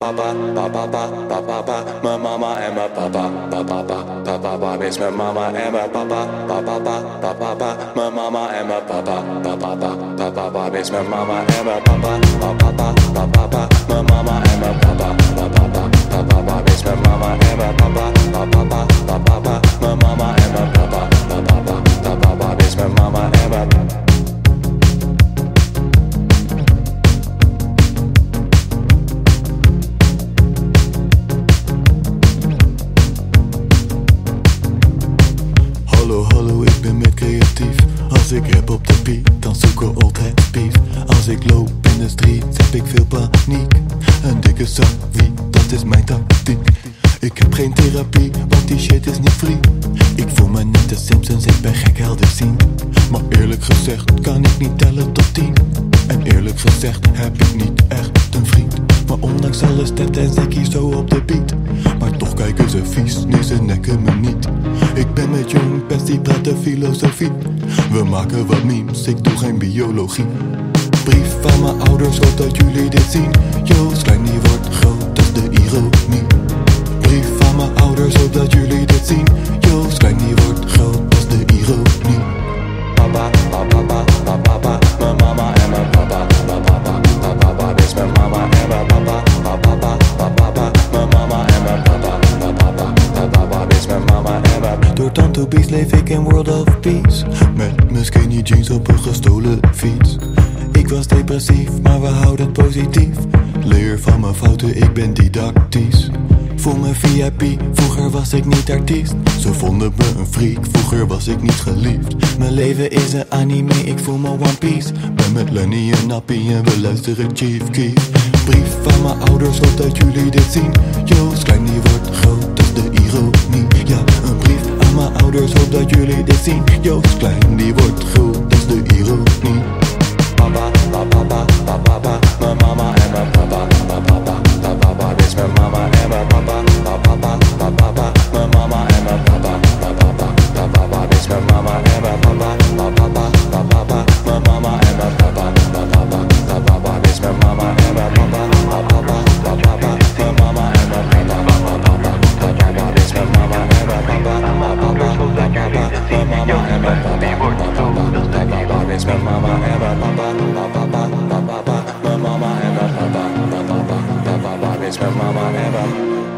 Papa, papa, papa, papa, mijn mama en mijn papa, papa, papa, papa, is mijn mama en mijn papa, papa, papa, papa, mijn mama en mijn papa, papa, papa, papa, is mijn mama en mijn papa, papa, papa, papa, mijn mama mijn papa, papa, papa, papa, Als ik rap op de beat, dan zoek ik altijd beef. Als ik loop in de street, heb ik veel paniek. Een dikke wie, dat is mijn tactiek. Ik heb geen therapie, want die shit is niet free. Ik voel me net de Simpsons, ik ben gek helder zien. Maar eerlijk gezegd, kan ik niet tellen tot tien. En eerlijk gezegd, heb ik niet echt een vriend. Maar ondanks alles stept en Zekkie zo vies, nee ze nekken me niet. Ik ben met Jong Pest, die praten filosofie. We maken wat memes, ik doe geen biologie. Brief van mijn ouders, hoop dat jullie dit zien. Joost Klein leef ik in World of Peace. Met mijn skinny jeans op een gestolen fiets. Ik was depressief, maar we houden het positief. Leer van mijn fouten, ik ben didactisch. Voel me VIP, vroeger was ik niet artiest. Ze vonden me een freak, vroeger was ik niet geliefd. Mijn leven is een anime, ik voel me One Piece. Ben met Lenny en Nappie en we luisteren Chief Keef. Brief van mijn ouders, hoop dat jullie dit zien. Joost Klein die wordt Klein die wordt mama en